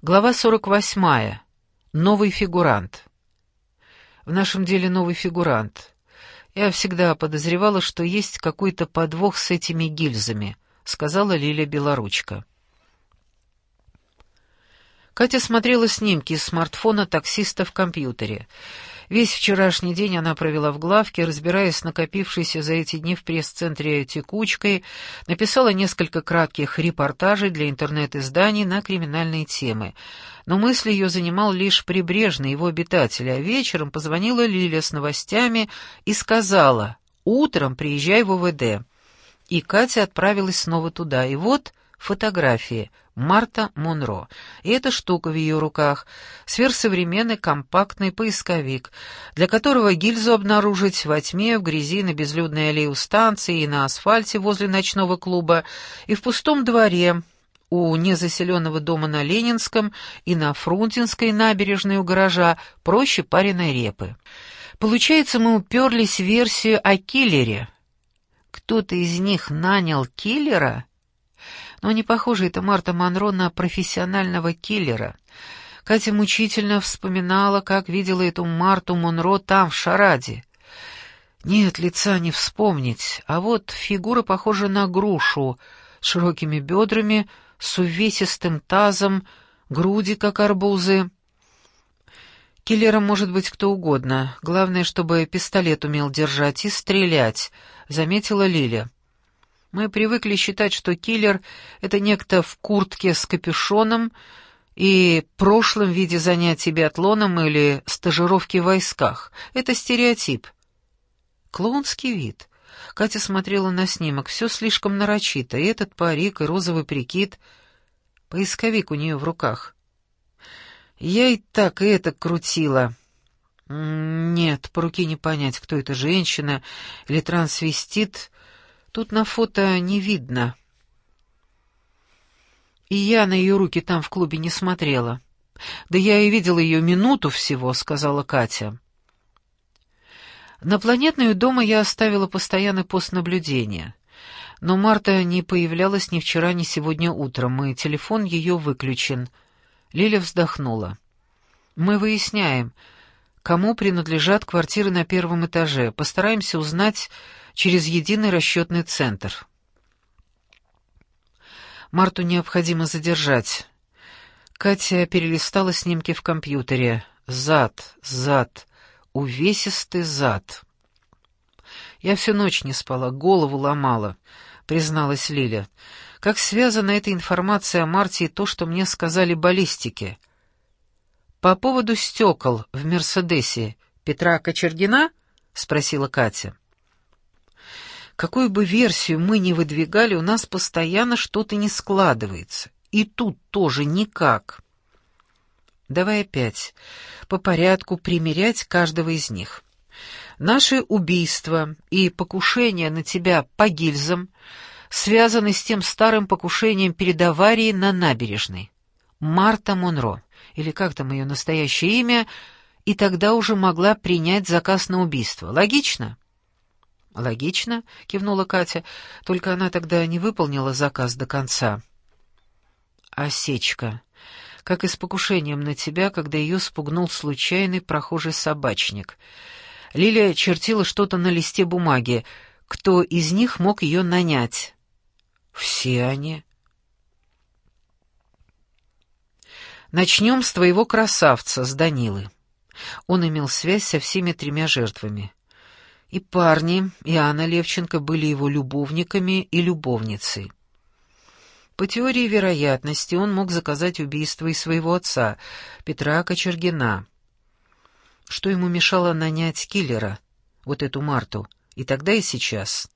Глава 48. Новый фигурант. В нашем деле новый фигурант. Я всегда подозревала, что есть какой-то подвох с этими гильзами, сказала Лиля Белоручка. Катя смотрела снимки из смартфона таксиста в компьютере. Весь вчерашний день она провела в главке, разбираясь с накопившейся за эти дни в пресс-центре текучкой, написала несколько кратких репортажей для интернет-изданий на криминальные темы. Но мысль ее занимал лишь прибрежный его обитатель, а вечером позвонила Лиля с новостями и сказала «Утром приезжай в ОВД». И Катя отправилась снова туда, и вот фотографии — Марта Монро. И эта штука в ее руках — сверхсовременный компактный поисковик, для которого гильзу обнаружить во тьме, в грязи, на безлюдной аллее у станции и на асфальте возле ночного клуба, и в пустом дворе у незаселенного дома на Ленинском и на Фрунзенской набережной у гаража проще пареной репы. Получается, мы уперлись в версию о киллере. Кто-то из них нанял киллера — но не похоже это Марта Монро на профессионального киллера. Катя мучительно вспоминала, как видела эту Марту Монро там, в Шараде. Нет, лица не вспомнить, а вот фигура похожа на грушу, с широкими бедрами, с увесистым тазом, груди, как арбузы. Киллером может быть кто угодно, главное, чтобы пистолет умел держать и стрелять, — заметила Лиля. Мы привыкли считать, что киллер — это некто в куртке с капюшоном и прошлом виде занятий биатлоном или стажировки в войсках. Это стереотип. Клоунский вид. Катя смотрела на снимок. Все слишком нарочито. И этот парик, и розовый прикид. Поисковик у нее в руках. Я и так, и это крутила. Нет, по руке не понять, кто это, женщина или трансвестит — Тут на фото не видно. И я на ее руки там в клубе не смотрела. Да я и видела ее минуту всего, сказала Катя. На планетную дома я оставила постоянный пост наблюдения. Но Марта не появлялась ни вчера, ни сегодня утром, и телефон ее выключен. Лиля вздохнула. Мы выясняем, кому принадлежат квартиры на первом этаже. Постараемся узнать через единый расчетный центр. Марту необходимо задержать. Катя перелистала снимки в компьютере. Зад, зад, увесистый зад. Я всю ночь не спала, голову ломала, призналась Лиля. Как связана эта информация о Марте и то, что мне сказали баллистики? По поводу стекол в «Мерседесе» Петра Кочергина? — спросила Катя. Какую бы версию мы ни выдвигали, у нас постоянно что-то не складывается. И тут тоже никак. Давай опять по порядку примерять каждого из них. Наши убийства и покушения на тебя по гильзам связаны с тем старым покушением перед аварией на набережной. Марта Монро, или как там ее настоящее имя, и тогда уже могла принять заказ на убийство. Логично? — «Логично», — кивнула Катя, — «только она тогда не выполнила заказ до конца». «Осечка. Как и с покушением на тебя, когда ее спугнул случайный прохожий собачник. Лилия чертила что-то на листе бумаги. Кто из них мог ее нанять?» «Все они». «Начнем с твоего красавца, с Данилы». Он имел связь со всеми тремя жертвами. И парни, и Анна Левченко были его любовниками и любовницей. По теории вероятности он мог заказать убийство и своего отца, Петра Кочергина. Что ему мешало нанять киллера, вот эту Марту, и тогда, и сейчас?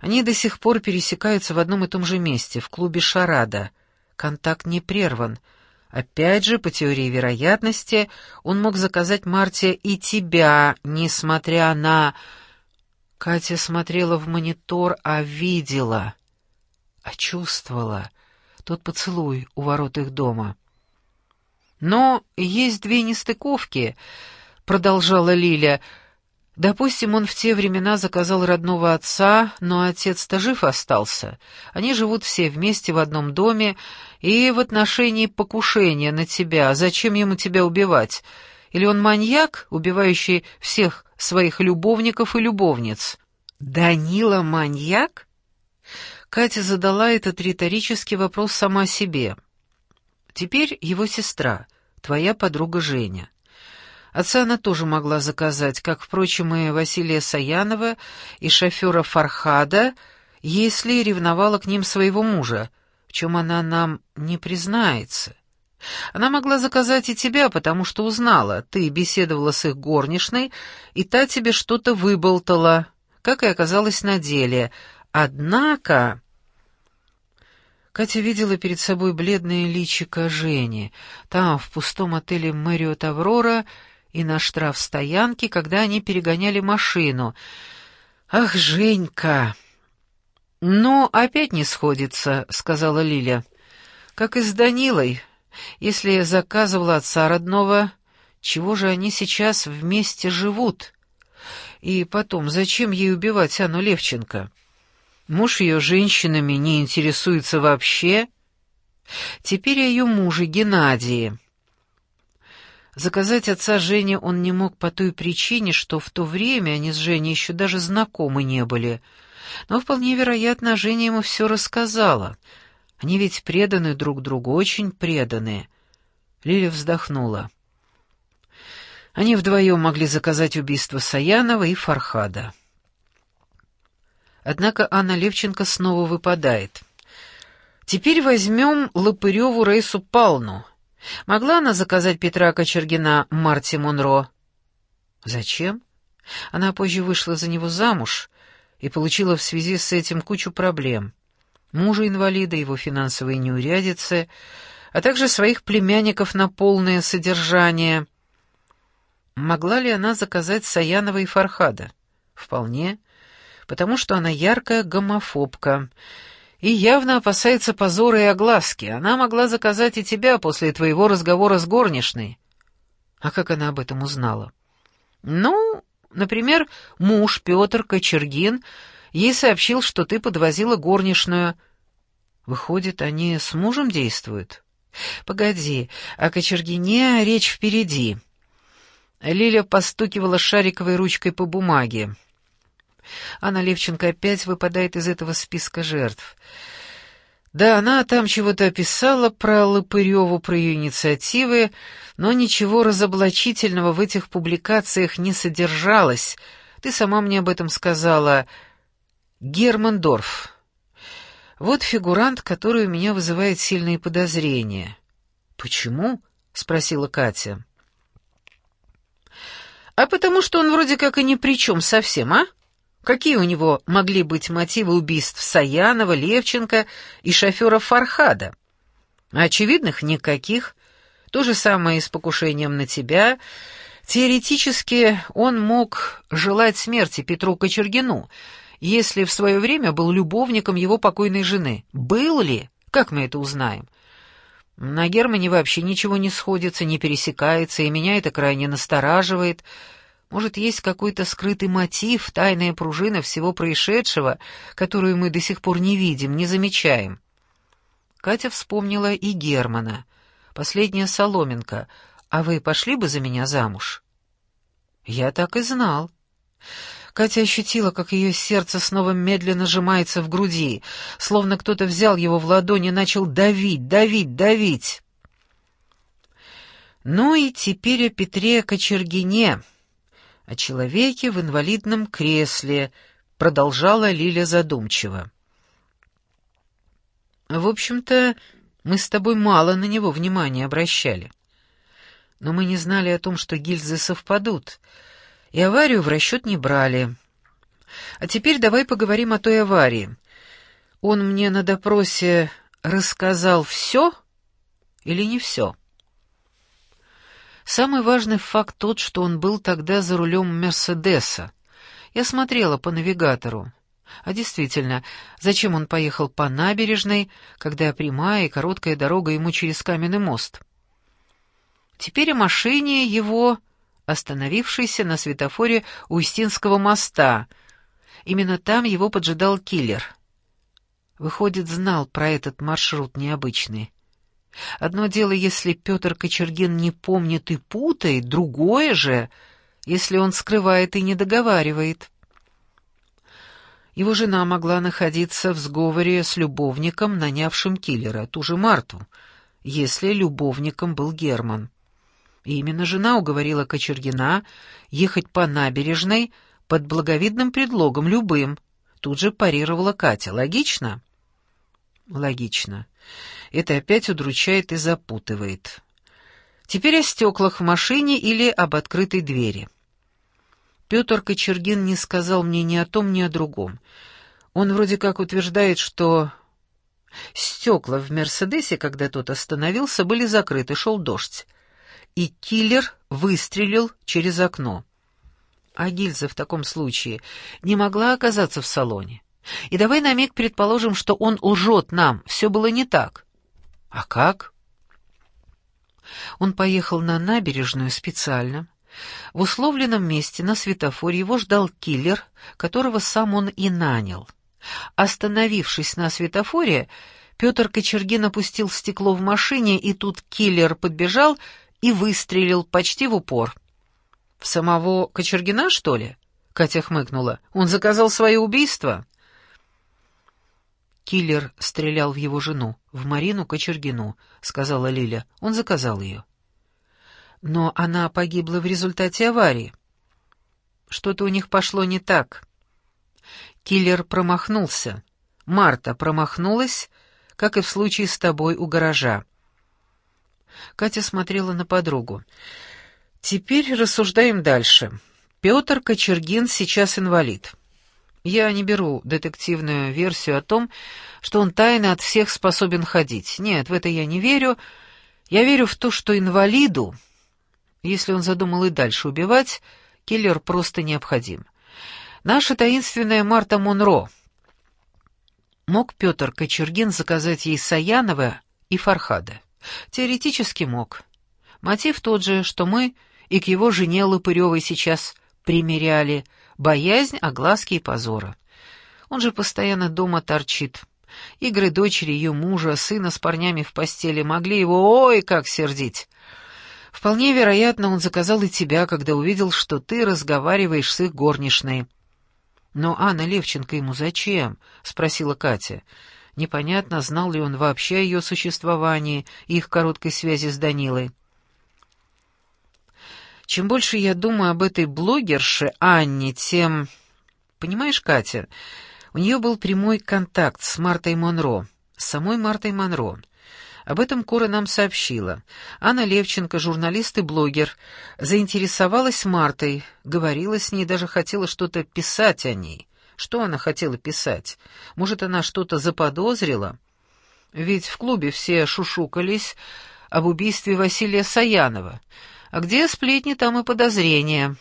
Они до сих пор пересекаются в одном и том же месте, в клубе «Шарада». Контакт не прерван — Опять же, по теории вероятности, он мог заказать Марте и тебя, несмотря на... Катя смотрела в монитор, а видела, а чувствовала тот поцелуй у ворот их дома. «Но есть две нестыковки», — продолжала Лиля. Допустим, он в те времена заказал родного отца, но отец-то жив остался. Они живут все вместе в одном доме, и в отношении покушения на тебя, зачем ему тебя убивать? Или он маньяк, убивающий всех своих любовников и любовниц? Данила маньяк? Катя задала этот риторический вопрос сама себе. Теперь его сестра, твоя подруга Женя. Отца она тоже могла заказать, как, впрочем, и Василия Саянова, и шофера Фархада, если ревновала к ним своего мужа, в чем она нам не признается. Она могла заказать и тебя, потому что узнала, ты беседовала с их горничной, и та тебе что-то выболтала, как и оказалось на деле. Однако... Катя видела перед собой бледное личико Жени. Там, в пустом отеле «Мэриот Аврора», и на штраф стоянки, когда они перегоняли машину. «Ах, Женька!» «Ну, опять не сходится», — сказала Лиля. «Как и с Данилой. Если я заказывала отца родного, чего же они сейчас вместе живут? И потом, зачем ей убивать Анну Левченко? Муж ее женщинами не интересуется вообще. Теперь о ее муже Геннадии». Заказать отца Жене он не мог по той причине, что в то время они с Женей еще даже знакомы не были. Но вполне вероятно, Женя ему все рассказала. Они ведь преданы друг другу, очень преданы. Лиля вздохнула. Они вдвоем могли заказать убийство Саянова и Фархада. Однако Анна Левченко снова выпадает. Теперь возьмем Лопыреву Рейсу Палну — Могла она заказать Петра Кочергина Марти Монро? Зачем? Она позже вышла за него замуж и получила в связи с этим кучу проблем. Мужа-инвалида, его финансовые неурядицы, а также своих племянников на полное содержание. Могла ли она заказать Саянова и Фархада? Вполне, потому что она яркая гомофобка — и явно опасается позора и огласки. Она могла заказать и тебя после твоего разговора с горничной. А как она об этом узнала? Ну, например, муж Петр Кочергин ей сообщил, что ты подвозила горничную. Выходит, они с мужем действуют? Погоди, о Кочергине речь впереди. Лиля постукивала шариковой ручкой по бумаге. Анна Левченко опять выпадает из этого списка жертв. Да, она там чего-то описала про Лопыреву, про ее инициативы, но ничего разоблачительного в этих публикациях не содержалось. Ты сама мне об этом сказала. Герман Дорф. Вот фигурант, который у меня вызывает сильные подозрения. «Почему?» — спросила Катя. «А потому что он вроде как и ни при чем совсем, а?» Какие у него могли быть мотивы убийств Саянова, Левченко и шофера Фархада? Очевидных никаких. То же самое и с покушением на тебя. Теоретически он мог желать смерти Петру Кочергину, если в свое время был любовником его покойной жены. Был ли? Как мы это узнаем? На Германе вообще ничего не сходится, не пересекается, и меня это крайне настораживает — может, есть какой-то скрытый мотив, тайная пружина всего происшедшего, которую мы до сих пор не видим, не замечаем. Катя вспомнила и Германа. Последняя соломинка. «А вы пошли бы за меня замуж?» «Я так и знал». Катя ощутила, как ее сердце снова медленно сжимается в груди, словно кто-то взял его в ладони и начал давить, давить, давить. Ну и теперь о Петре Кочергине о человеке в инвалидном кресле», — продолжала Лиля задумчиво. «В общем-то, мы с тобой мало на него внимания обращали. Но мы не знали о том, что гильзы совпадут, и аварию в расчет не брали. А теперь давай поговорим о той аварии. Он мне на допросе рассказал все или не все?» Самый важный факт тот, что он был тогда за рулем «Мерседеса». Я смотрела по навигатору. А действительно, зачем он поехал по набережной, когда прямая и короткая дорога ему через каменный мост? Теперь о машине его остановившийся на светофоре у Устинского моста. Именно там его поджидал киллер. Выходит, знал про этот маршрут необычный. Одно дело, если Петр Кочергин не помнит и путает, другое же, если он скрывает и не договаривает. Его жена могла находиться в сговоре с любовником, нанявшим киллера, ту же Марту, если любовником был Герман. И именно жена уговорила Кочергина ехать по набережной под благовидным предлогом, любым. Тут же парировала Катя. Логично? Логично. Это опять удручает и запутывает. Теперь о стеклах в машине или об открытой двери. Петр Кочергин не сказал мне ни о том, ни о другом. Он вроде как утверждает, что стекла в «Мерседесе», когда тот остановился, были закрыты, шел дождь. И киллер выстрелил через окно. А гильза в таком случае не могла оказаться в салоне. И давай на миг предположим, что он лжет нам, все было не так. А как? Он поехал на набережную специально. В условленном месте на светофоре его ждал киллер, которого сам он и нанял. Остановившись на светофоре, Петр Кочергин опустил стекло в машине, и тут киллер подбежал и выстрелил почти в упор. «В самого Кочергина, что ли?» — Катя хмыкнула. «Он заказал свое убийство?» Киллер стрелял в его жену, в Марину Кочергину, сказала Лиля. Он заказал ее. Но она погибла в результате аварии. Что-то у них пошло не так. Киллер промахнулся. Марта промахнулась, как и в случае с тобой у гаража. Катя смотрела на подругу. Теперь рассуждаем дальше. Петр Кочергин сейчас инвалид. Я не беру детективную версию о том, что он тайно от всех способен ходить. Нет, в это я не верю. Я верю в то, что инвалиду, если он задумал и дальше убивать, киллер просто необходим. Наша таинственная Марта Монро. Мог Петр Кочергин заказать ей Саянова и Фархада? Теоретически мог. Мотив тот же, что мы и к его жене Лопыревой сейчас примеряли — боязнь огласки и позора. Он же постоянно дома торчит. Игры дочери ее мужа, сына с парнями в постели могли его ой как сердить. Вполне вероятно, он заказал и тебя, когда увидел, что ты разговариваешь с их горничной. «Но Анна Левченко ему зачем?» — спросила Катя. Непонятно, знал ли он вообще о ее существовании и их короткой связи с Данилой. Чем больше я думаю об этой блогерше Анне, тем... Понимаешь, Катя, у нее был прямой контакт с Мартой Монро, самой Мартой Монро. Об этом Кора нам сообщила. Анна Левченко, журналист и блогер, заинтересовалась Мартой, говорила с ней, даже хотела что-то писать о ней. Что она хотела писать? Может, она что-то заподозрила? Ведь в клубе все шушукались об убийстве Василия Саянова — а где сплетни, там и подозрения.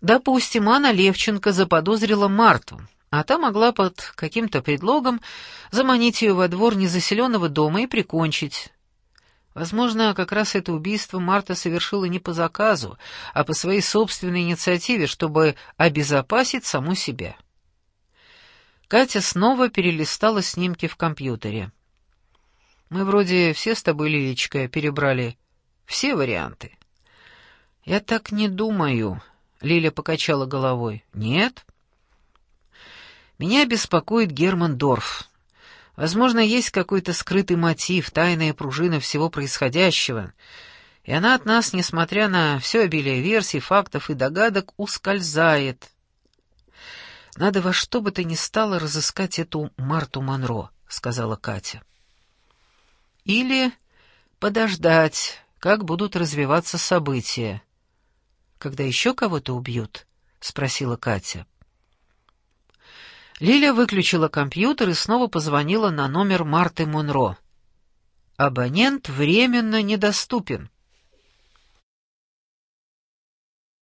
Допустим, Анна Левченко заподозрила Марту, а та могла под каким-то предлогом заманить ее во двор незаселенного дома и прикончить. Возможно, как раз это убийство Марта совершила не по заказу, а по своей собственной инициативе, чтобы обезопасить саму себя. Катя снова перелистала снимки в компьютере. Мы вроде все с тобой, Лилечка, перебрали все варианты. Я так не думаю, Лиля покачала головой. Нет? Меня беспокоит Герман Дорф. Возможно, есть какой-то скрытый мотив, тайная пружина всего происходящего, и она от нас, несмотря на все обилие версий, фактов и догадок, ускользает. Надо во что бы то ни стало разыскать эту Марту Монро, сказала Катя. Или подождать, как будут развиваться события. Когда еще кого-то убьют? спросила Катя. Лиля выключила компьютер и снова позвонила на номер Марты Монро. Абонент временно недоступен.